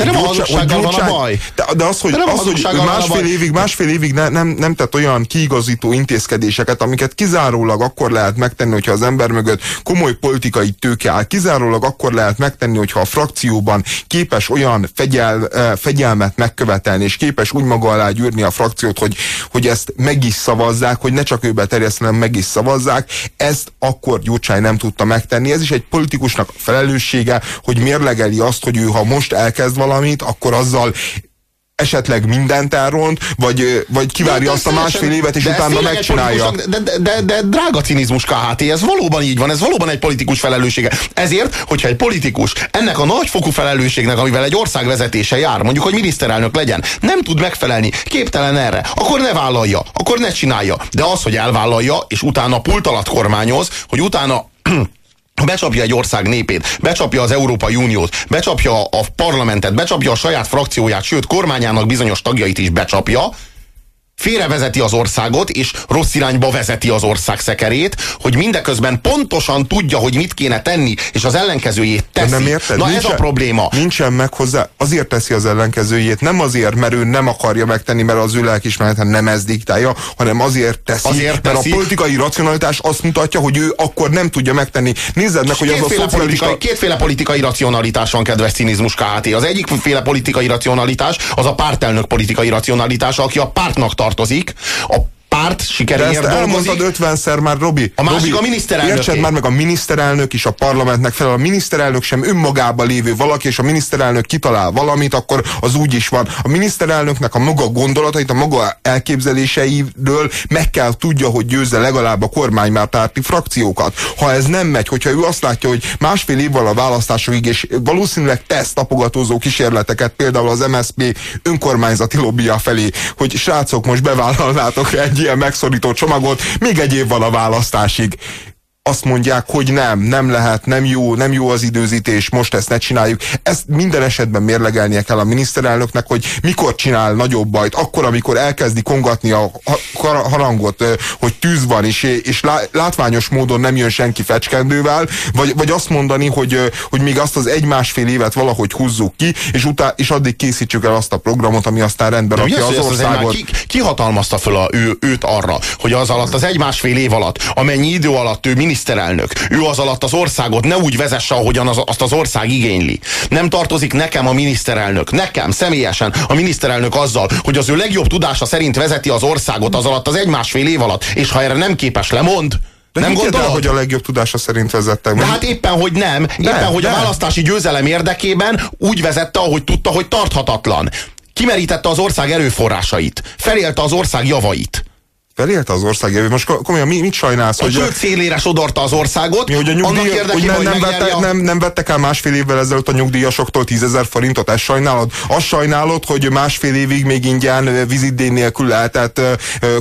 de nem a hazugsággal van a baj. De, de az, hogy, de az, hogy másfél évig, másfél évig ne, nem, nem tett olyan kiigazító intézkedéseket, amiket kizárólag akkor lehet megtenni, hogyha az ember mögött komoly politikai tőke áll. Kizárólag akkor lehet megtenni, hogyha a frakcióban képes olyan fegyel, fegyelmet megkövetelni, és képes úgy maga alá gyűrni a frakciót, hogy, hogy ezt meg is szavazzák, hogy ne csak ő beterjesztenem, meg is szavazzák. Ezt akkor Gyurcsány nem tudta megtenni. Ez is egy politikusnak felelőssége, hogy mérlegeli azt, hogy ő ha most elkezd valamit, akkor azzal esetleg mindent elront, vagy, vagy kivárja de azt a másfél évet, és utána megcsinálja. De, de, de, de drága cinizmus KHT, ez valóban így van, ez valóban egy politikus felelőssége. Ezért, hogyha egy politikus ennek a nagyfokú felelősségnek, amivel egy ország vezetése jár, mondjuk, hogy miniszterelnök legyen, nem tud megfelelni, képtelen erre, akkor ne vállalja, akkor ne csinálja. De az, hogy elvállalja, és utána pult alatt kormányoz, hogy utána becsapja egy ország népét, becsapja az Európai Uniót, becsapja a parlamentet, becsapja a saját frakcióját, sőt kormányának bizonyos tagjait is becsapja, félrevezeti az országot, és rossz irányba vezeti az ország szekerét, hogy mindeközben pontosan tudja, hogy mit kéne tenni, és az ellenkezőjét teszi. nem érted? Na nincsen, ez a probléma. Nincsen meg hozzá, azért teszi az ellenkezőjét, nem azért, mert ő nem akarja megtenni, mert az ő lelkismereten nem ez diktálja, hanem azért teszi, azért mert teszi. a politikai racionalitás azt mutatja, hogy ő akkor nem tudja megtenni. Nézzed meg, hogy az a szocialista... Politikai, kétféle politikai racionalitás van, kedves cinizmus KHT. Az egyikféle politikai racionalitás az a pártelnök politikai racionalitás, aki a pártnak tart tartozik, a párt sikeréért De elmondtad 50-szer már, Robi. A másik Robi, a miniszterelnök. Értsed már meg a miniszterelnök is a parlamentnek felel. A miniszterelnök sem önmagában lévő valaki, és a miniszterelnök kitalál valamit, akkor az úgy is van. A miniszterelnöknek a maga gondolatait, a maga elképzeléseiről meg kell tudja, hogy győzze legalább a kormánymártárti frakciókat. Ha ez nem megy, hogyha ő azt látja, hogy másfél évvel a választásokig, és valószínűleg tesz tapogatózó kísérleteket, például az MSZP önkormányzati lobbia felé, hogy srácok, most bevállalnátok egy ilyen megszorító csomagot, még egy év van a választásig azt mondják, hogy nem, nem lehet, nem jó, nem jó az időzítés, most ezt ne csináljuk. Ezt minden esetben mérlegelnie kell a miniszterelnöknek, hogy mikor csinál nagyobb bajt. Akkor, amikor elkezdi kongatni a harangot, hogy tűz van, és, és látványos módon nem jön senki fecskendővel, vagy, vagy azt mondani, hogy, hogy még azt az egy-másfél évet valahogy húzzuk ki, és, utá, és addig készítsük el azt a programot, ami aztán rendben rakja az, az országot. Ki, ki hatalmazta föl a, ő, őt arra, hogy az alatt, az egy-másfél év alatt, amennyi idő alatt ő miniszterelnök. Ő az alatt az országot ne úgy vezesse, ahogyan az, azt az ország igényli. Nem tartozik nekem a miniszterelnök. Nekem személyesen a miniszterelnök azzal, hogy az ő legjobb tudása szerint vezeti az országot az alatt az egy-másfél év alatt, és ha erre nem képes, lemond, de nem gondolod, hogy a legjobb tudása szerint vezettek? De hát éppen, hogy nem. Éppen, de, hogy de. a választási győzelem érdekében úgy vezette, ahogy tudta, hogy tarthatatlan. Kimerítette az ország erőforrásait. Felélte az ország javait. Felélte az ország jövő. Most komolyan mi, mit sajnálsz? A hogy csőd szélére sodorta az országot. Mi, hogy a nyugdíj, hogy nem, nem, vette, nem, nem vettek el másfél évvel ezelőtt a nyugdíjasoktól 10 ezer forintot, ezt sajnálod? Azt sajnálod, hogy másfél évig még ingyen vizitdén nélkül lehetett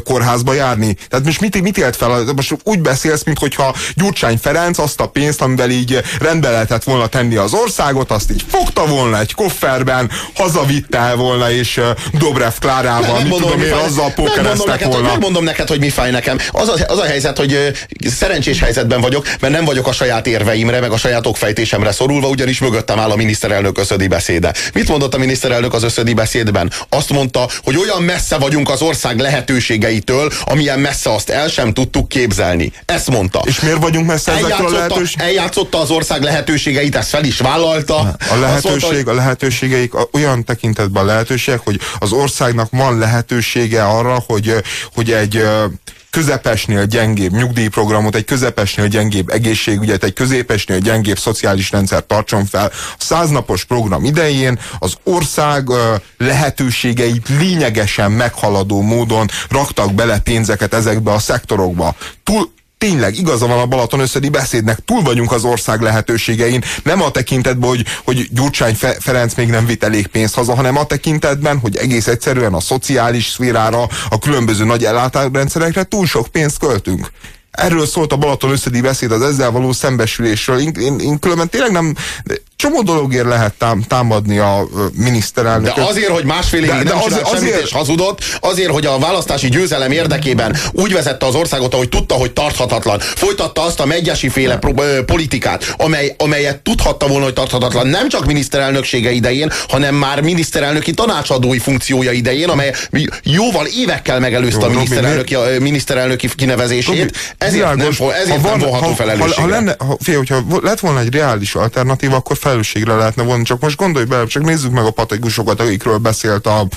kórházba járni? Tehát most mit, mit élt fel? Most úgy beszélsz, mintha Gyurcsány Ferenc azt a pénzt, amivel így rendbe lehetett volna tenni az országot, azt így fogta volna egy kofferben, hazavitte volna, és Dobrev Klárával, mit tudom én, azzal pókereztek volna. Megmondom neked, hogy mi fáj nekem. Az a, az a helyzet, hogy szerencsés helyzetben vagyok, mert nem vagyok a saját érveimre, meg a saját okfejtésemre szorulva, ugyanis mögöttem áll a miniszterelnök összödi beszéde. Mit mondott a miniszterelnök az összödi beszédben? Azt mondta, hogy olyan messze vagyunk az ország lehetőségeitől, amilyen messze azt el sem tudtuk képzelni. Ezt mondta. És miért vagyunk messze ezektől a lehetőség... Eljátszotta az ország lehetőségeit, ezt fel is vállalta. A lehetőség, mondta, hogy... a lehetőségeik olyan tekintetben a lehetőség, hogy az országnak van lehetősége arra, hogy, hogy egy közepesnél gyengébb nyugdíjprogramot, egy közepesnél gyengébb egészségügyet, egy középesnél gyengébb szociális rendszer tartson fel. A száznapos program idején az ország lehetőségeit lényegesen meghaladó módon raktak bele pénzeket ezekbe a szektorokba. Túl, tényleg igaza van a Balaton összedi beszédnek, túl vagyunk az ország lehetőségein, nem a tekintetben, hogy, hogy Gyurcsány Fe Ferenc még nem vitt elég pénzt haza, hanem a tekintetben, hogy egész egyszerűen a szociális szférára, a különböző nagy ellátásrendszerekre túl sok pénzt költünk. Erről szólt a Balaton összedi beszéd az ezzel való szembesülésről. Én, én, én különben tényleg nem, csomó dologért lehet tám, támadni a miniszterelnököt. De azért, hogy másfél évig nem az, semmit azért... és hazudott, azért, hogy a választási győzelem érdekében úgy vezette az országot, ahogy tudta, hogy tarthatatlan. Folytatta azt a megyesi féle politikát, amely, amelyet tudhatta volna, hogy tarthatatlan nem csak miniszterelnöksége idején, hanem már miniszterelnöki tanácsadói funkciója idején, amely jóval évekkel megelőzte Jó, a miniszterelnöki, Robi, miniszterelnöki kinevezését. Robi, ezért nem, ezért ha van, nem vonható felelősségre. Ha, ha, lenne, ha, fél, hogyha lett volna egy reális alternatíva, akkor felelősségre lehetne vonni. Csak most gondolj bele, csak nézzük meg a patikusokat, akikről beszélt a,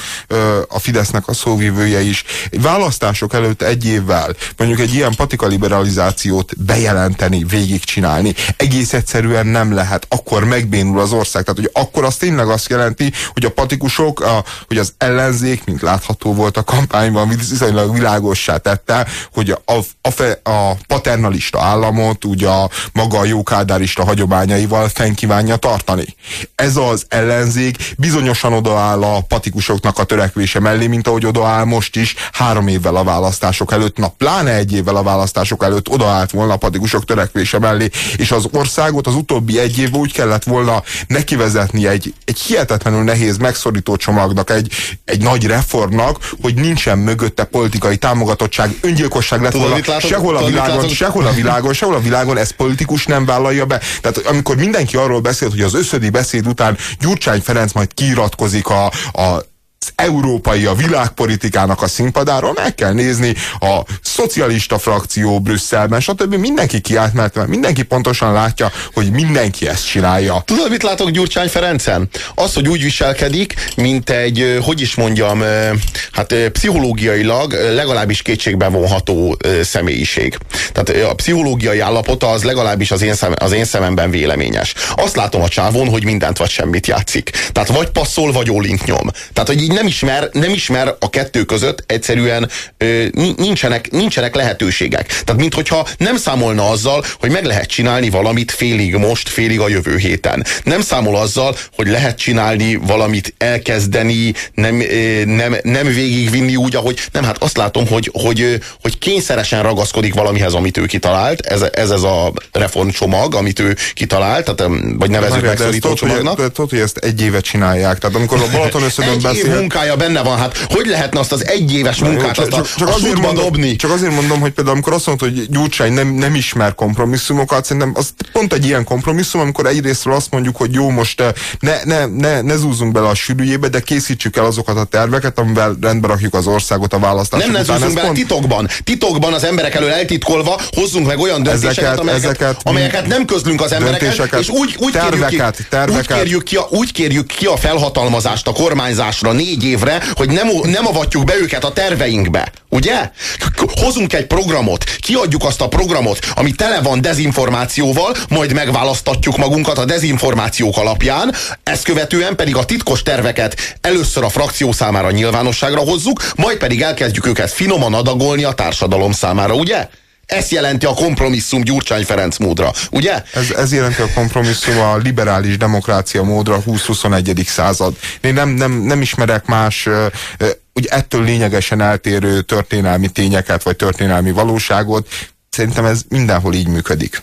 a Fidesznek a szóvívője is. Választások előtt egy évvel mondjuk egy ilyen patika liberalizációt bejelenteni, végigcsinálni, egész egyszerűen nem lehet. Akkor megbénul az ország. Tehát, hogy akkor az tényleg azt jelenti, hogy a patikusok, a, hogy az ellenzék, mint látható volt a kampányban, viszonylag világossá tette, hogy a, a, a paternalista államot, ugye a maga a jókádárista hagyományaival fenn tartani. Ez az ellenzék bizonyosan odaáll a patikusoknak a törekvése mellé, mint ahogy odaáll most is három évvel a választások előtt, na pláne egy évvel a választások előtt odaállt volna a patikusok törekvése mellé, és az országot az utóbbi egy évben úgy kellett volna nekivezetni egy, egy hihetetlenül nehéz megszorító csomagnak, egy, egy nagy reformnak, hogy nincsen mögötte politikai támogatottság, öngyilkosság lett volna sehol a világon, sehol a világon, sehol a világon, ez politikus nem vállalja be. Tehát amikor mindenki arról beszélt, hogy az összödi beszéd után Gyurcsány Ferenc majd kiiratkozik a, a európai, a világpolitikának a színpadáról meg kell nézni a szocialista frakció Brüsszelben, stb. Mindenki kiállt, mert mindenki pontosan látja, hogy mindenki ezt csinálja. Tudod, mit látok Gyurcsány Ferencen? Az, hogy úgy viselkedik, mint egy, hogy is mondjam, hát pszichológiailag legalábbis kétségbe vonható személyiség. Tehát a pszichológiai állapota az legalábbis az én, szem, az én szememben véleményes. Azt látom a csávon, hogy mindent vagy semmit játszik. Tehát vagy passzol, vagy ólint nyom. Tehát, hogy így nem ismer, nem ismer a kettő között egyszerűen ö, nincsenek, nincsenek lehetőségek. Tehát minthogyha nem számolna azzal, hogy meg lehet csinálni valamit félig most, félig a jövő héten. Nem számol azzal, hogy lehet csinálni valamit, elkezdeni, nem, ö, nem, nem végigvinni úgy, ahogy nem, hát azt látom, hogy, hogy, hogy kényszeresen ragaszkodik valamihez, amit ő kitalált. Ez, ez, ez a reformcsomag, amit ő kitalált, tehát, vagy nevezük megszorító csomagnak. Tudod, hogy ezt egy éve csinálják. Tehát amikor a Balaton összödön [LAUGHS] beszél, munkája benne van. Hát hogy lehetne azt az egyéves munkát csak, azt a, csak, a azért mondom, dobni? Csak azért mondom, hogy például amikor azt mondta, hogy Gyurcsány nem, nem ismer kompromisszumokat, szerintem az pont egy ilyen kompromisszum, amikor egyrésztről azt mondjuk, hogy jó, most eh, ne, ne, ne, ne zúzzunk bele a sűrűjébe, de készítsük el azokat a terveket, amivel rendbe rakjuk az országot a választások Nem, ne zúzzunk bele, pont... titokban. Titokban az emberek elől eltitkolva hozzunk meg olyan döntéseket, ezeket, amelyeket, ezeket, amelyeket nem közlünk az embereket, és úgy, úgy, terveket, kérjük ki, terveket. Úgy, kérjük ki a, úgy kérjük ki a felhatalmazást a kormányzásra négy évre, hogy nem, nem avatjuk be őket a terveinkbe. Ugye? Hozunk egy programot, kiadjuk azt a programot, ami tele van dezinformációval, majd megválasztatjuk magunkat a dezinformációk alapján, ezt követően pedig a titkos terveket először a frakció számára nyilvánosságra hozzuk, majd pedig elkezdjük őket finoman adagolni a társadalom számára, ugye? Ez jelenti a kompromisszum Gyurcsány Ferenc módra, ugye? Ez, ez jelenti a kompromisszum a liberális demokrácia módra 20-21. század. Én nem, nem, nem ismerek más úgy ettől lényegesen eltérő történelmi tényeket, vagy történelmi valóságot. Szerintem ez mindenhol így működik.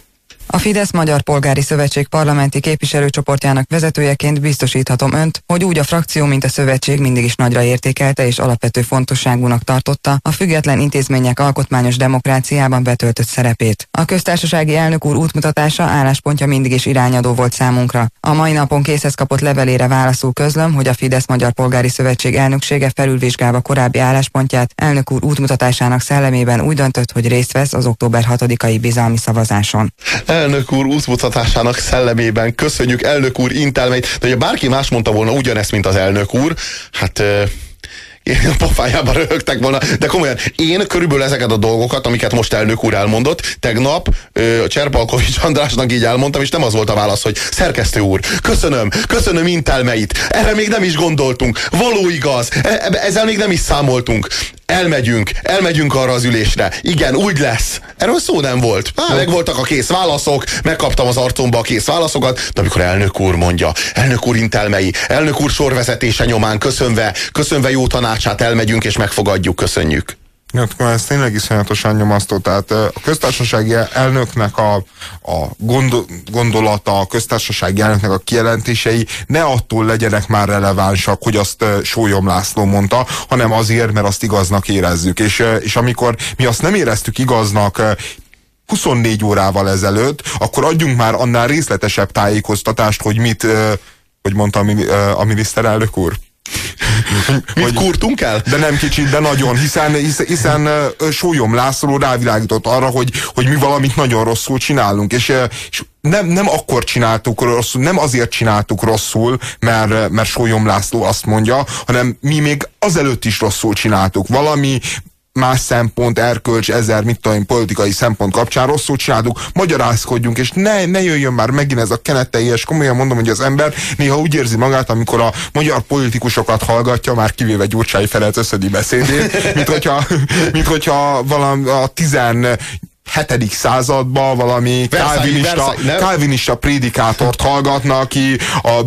A Fidesz Magyar Polgári Szövetség parlamenti képviselőcsoportjának vezetőjeként biztosíthatom önt, hogy úgy a frakció, mint a szövetség mindig is nagyra értékelte és alapvető fontosságúnak tartotta a független intézmények alkotmányos demokráciában betöltött szerepét. A köztársasági elnök úr útmutatása álláspontja mindig is irányadó volt számunkra. A mai napon készhez kapott levelére válaszul közlöm, hogy a Fidesz Magyar Polgári Szövetség elnöksége felülvizsgálva korábbi álláspontját elnök úr útmutatásának szellemében úgy döntött, hogy részt vesz az október 6-ai bizalmi szavazáson elnök úr útmutatásának szellemében köszönjük elnök úr intelmeit. De hogyha bárki más mondta volna ugyanezt, mint az elnök úr, hát én a pofájában röhögtek volna, de komolyan, én körülbelül ezeket a dolgokat, amiket most elnök úr elmondott, tegnap ö, Cserpalkovics Andrásnak így elmondtam, és nem az volt a válasz, hogy szerkesztő úr, köszönöm, köszönöm intelmeit, erre még nem is gondoltunk, való igaz, e, e ezzel még nem is számoltunk. Elmegyünk, elmegyünk arra az ülésre. Igen, úgy lesz. Erről szó nem volt. Há, meg voltak a kész válaszok, megkaptam az arcomba a kész válaszokat, de amikor elnök úr mondja, elnök úr intelmei, elnök úr sorvezetése nyomán köszönve, köszönve jó tanácsát elmegyünk és megfogadjuk, köszönjük. Ja, ez tényleg iszonyatosan nyomasztó. Tehát a köztársasági elnöknek a, a gondol, gondolata, a köztársasági elnöknek a kijelentései ne attól legyenek már relevánsak, hogy azt Sólyom László mondta, hanem azért, mert azt igaznak érezzük. És, és amikor mi azt nem éreztük igaznak 24 órával ezelőtt, akkor adjunk már annál részletesebb tájékoztatást, hogy mit, hogy mondta a miniszterelnök úr. Mit kurtunk el? De nem kicsit, de nagyon, hiszen, hiszen, Sólyom László rávilágított arra, hogy, hogy mi valamit nagyon rosszul csinálunk, és, és nem, nem akkor csináltuk rosszul, nem azért csináltuk rosszul, mert, mert Sólyom László azt mondja, hanem mi még azelőtt is rosszul csináltuk. Valami, más szempont, erkölcs, ezer, mit tudom, politikai szempont kapcsán rosszul csinálunk, magyarázkodjunk, és ne, ne jöjjön már megint ez a és komolyan mondom, hogy az ember néha úgy érzi magát, amikor a magyar politikusokat hallgatja, már kivéve Gyurcsány Ferenc összedi beszédét, mint hogyha, mint hogyha valami a tizen hetedik században valami kálvinista, kálvinista prédikátort hallgatnak, aki a,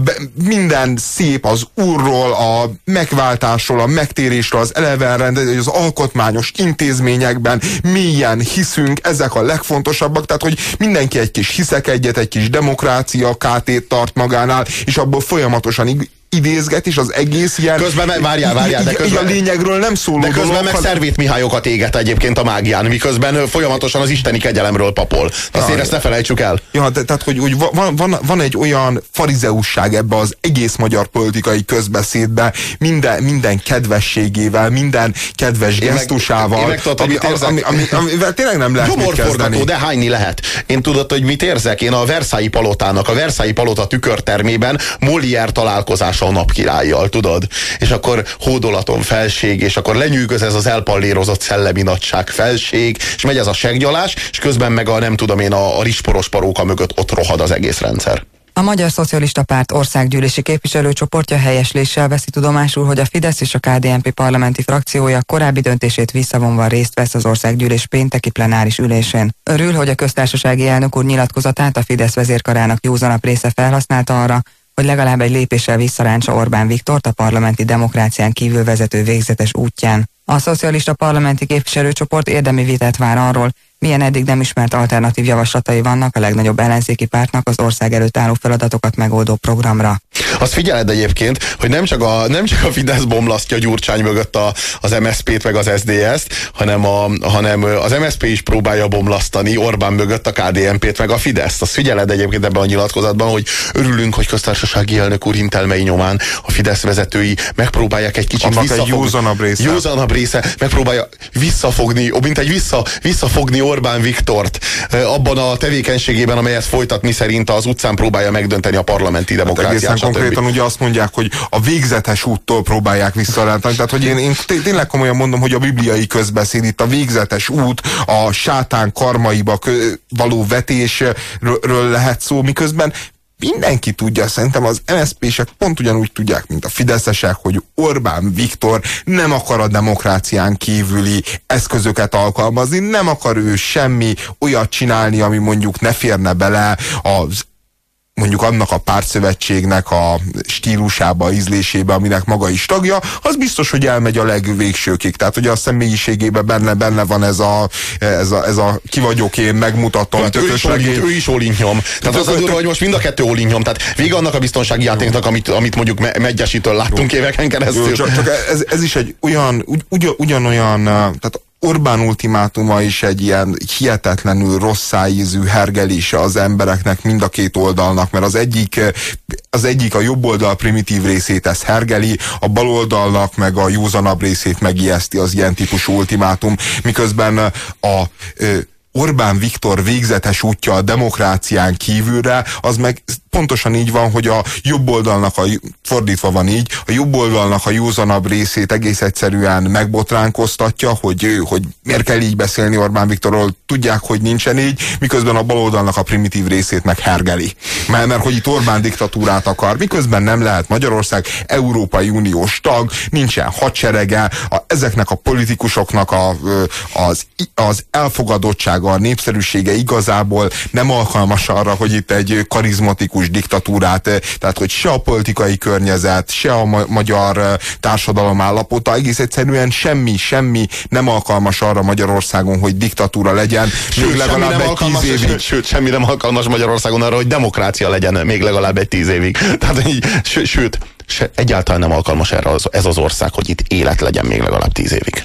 minden szép az úrról, a megváltásról, a megtérésről, az eleven az alkotmányos intézményekben mélyen hiszünk, ezek a legfontosabbak, tehát hogy mindenki egy kis hiszek egyet, egy kis demokrácia kátét tart magánál, és abból folyamatosan idézget, és az egész ilyen... Közben meg, várjál, várjál, de közben... a lényegről nem szól. De közben dolog, meg hanem... szervét Mihályokat éget egyébként a mágián, miközben folyamatosan az isteni kegyelemről papol. Azt ja, ezt ne felejtsük el. Ja, de, tehát, hogy úgy van, van, van egy olyan farizeusság ebbe az egész magyar politikai közbeszédbe, minden, minden kedvességével, minden kedves én gesztusával, meg, én meg tudod, ami, ami, ami, ami, amivel tényleg nem lehet Gyomorforgató, de hányni lehet. Én tudod, hogy mit érzek? Én a Versailles palotának, a Versailles palota tükörtermében Molière találkozás a napkirállyal, tudod? És akkor hódolaton felség, és akkor lenyűgöz ez az elpallérozott szellemi nagyság felség, és megy ez a seggyalás, és közben meg a nem tudom én a, a risporos paróka mögött ott rohad az egész rendszer. A Magyar Szocialista Párt országgyűlési képviselőcsoportja helyesléssel veszi tudomásul, hogy a Fidesz és a KDNP parlamenti frakciója korábbi döntését visszavonva részt vesz az országgyűlés pénteki plenáris ülésén. Örül, hogy a köztársasági elnök úr nyilatkozatát a Fidesz vezérkarának józanabb része felhasználta arra, hogy legalább egy lépéssel visszaráncsa Orbán Viktort a parlamenti demokrácián kívül vezető végzetes útján. A szocialista parlamenti képviselőcsoport érdemi vitát vár arról, milyen eddig nem ismert alternatív javaslatai vannak a legnagyobb ellenzéki pártnak az ország előtt álló feladatokat megoldó programra. Azt figyeled egyébként, hogy nem csak a, nem csak a Fidesz bomlasztja Gyurcsány mögött a, az MSZP-t meg az SZDSZ-t, hanem, a, hanem az MSZP is próbálja bomlasztani Orbán mögött a KDNP-t meg a Fidesz. Azt figyeled egyébként ebben a nyilatkozatban, hogy örülünk, hogy köztársasági elnök úr intelmei nyomán a Fidesz vezetői megpróbálják egy kicsit Annak visszafogni. Egy józanabb része. Józanabb része megpróbálja visszafogni, mint egy vissza, visszafogni Orbán Viktort abban a tevékenységében, amelyet folytat, mi szerint az utcán próbálja megdönteni a parlamenti hát demokráciát. Hát konkrétan ugye azt mondják, hogy a végzetes úttól próbálják visszarántani. Tehát, hogy én, én tényleg komolyan mondom, hogy a bibliai közbeszéd itt a végzetes út, a sátán karmaiba való vetésről lehet szó, miközben mindenki tudja, szerintem az MSZP-sek pont ugyanúgy tudják, mint a fideszesek, hogy Orbán Viktor nem akar a demokrácián kívüli eszközöket alkalmazni, nem akar ő semmi olyat csinálni, ami mondjuk ne férne bele az mondjuk annak a pártszövetségnek a stílusába, ízlésébe, aminek maga is tagja, az biztos, hogy elmegy a legvégsőkig. Tehát, hogy a személyiségében benne, benne van ez a, ez a, ez a ki vagyok én, megmutatom. Hát ő, is olin, ő is olinnyom. Tehát az a durva, hogy most mind a kettő olinnyom. Tehát vége annak a biztonsági játéknak, amit, amit mondjuk me Megyesitől láttunk éveken keresztül. Jó, csak, csak ez, ez is egy olyan, ugy, ugyanolyan, tehát Orbán ultimátuma is egy ilyen hihetetlenül rosszáízű hergelése az embereknek mind a két oldalnak, mert az egyik, az egyik a jobb oldal primitív részét ez hergeli, a bal oldalnak meg a józanabb részét megijeszti az ilyen típusú ultimátum, miközben a Orbán Viktor végzetes útja a demokrácián kívülre, az meg pontosan így van, hogy a jobb oldalnak, a, fordítva van így, a jobb oldalnak a józanabb részét egész egyszerűen megbotránkoztatja, hogy, hogy miért kell így beszélni Orbán Viktorról, tudják, hogy nincsen így, miközben a baloldalnak a primitív részét meg hergeli. Mert, mert hogy itt Orbán diktatúrát akar, miközben nem lehet Magyarország Európai Uniós tag, nincsen hadserege, a, ezeknek a politikusoknak a, az, az elfogadottság a népszerűsége igazából nem alkalmas arra, hogy itt egy karizmatikus diktatúrát, tehát hogy se a politikai környezet, se a ma magyar társadalom állapota, egész egyszerűen semmi, semmi nem alkalmas arra Magyarországon, hogy diktatúra legyen. Sőt, még legalább semmi nem alkalmas, évig. Sőt, sőt, semmi nem alkalmas Magyarországon arra, hogy demokrácia legyen még legalább egy tíz évig. [LAUGHS] Tehát így, sőt, se, egyáltalán nem alkalmas erre az, ez az ország, hogy itt élet legyen még legalább tíz évig.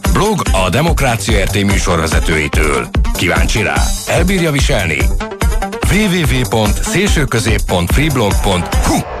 Blog a Demokrácia RT műsorvezetőitől. Kíváncsi rá? Elbírja viselni? www.szélsőközép.freeblog.hu